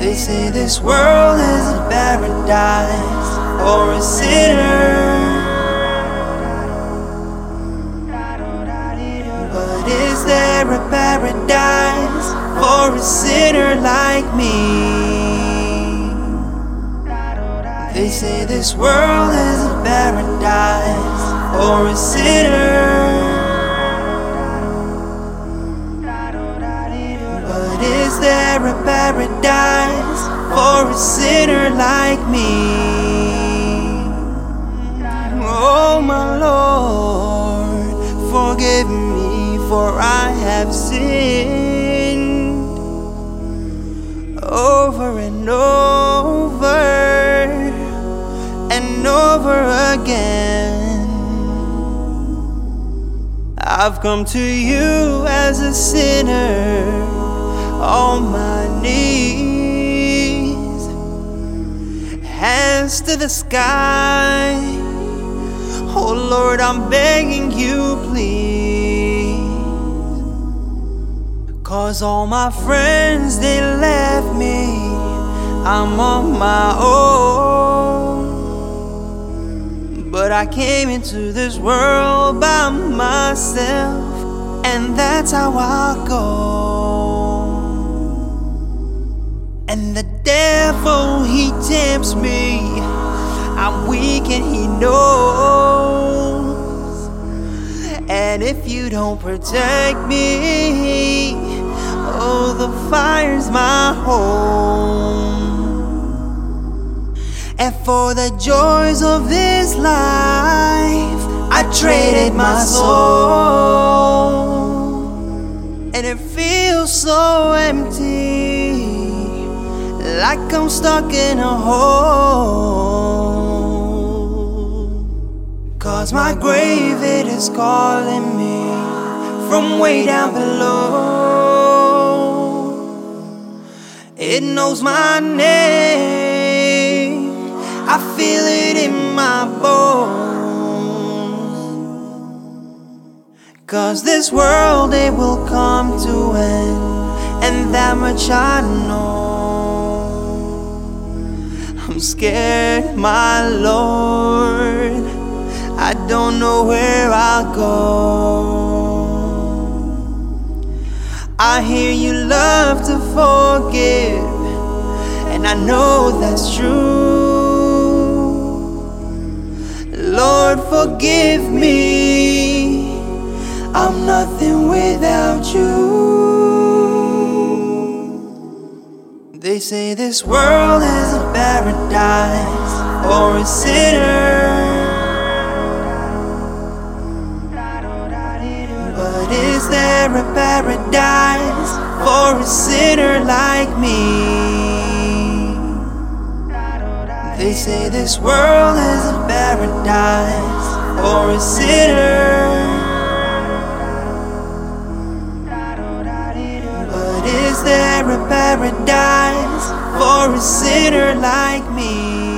They say this world is a paradise for a sinner. But is there a paradise for a sinner like me? They say this world is a paradise for a sinner. But is there a paradise for a sinner like me? Oh, my Lord, forgive me, for I have sinned over and over and over again. I've come to you as a sinner on my knees, hands to the sky. Oh Lord, I'm begging you, please. Cause all my friends, they left me. I'm on my own. But I came into this world by myself, and that's how I go. And the devil, he tempts me. I'm weak and he knows. And if you don't protect me, oh, the fire's my home. And for the joys of this life, I traded my soul. Like I'm stuck in a hole. Cause my grave, it is calling me from way down below. It knows my name. I feel it in my bones. Cause this world, it will come to end, and that much I know. I'm scared, my Lord. I don't know where I'll go. I hear you love to forgive, and I know that's true. Lord, forgive me. say this world is a paradise for a sinner. But is there a paradise for a sinner like me? They say this world is a paradise for a sinner. But is there a paradise? for a sinner like me.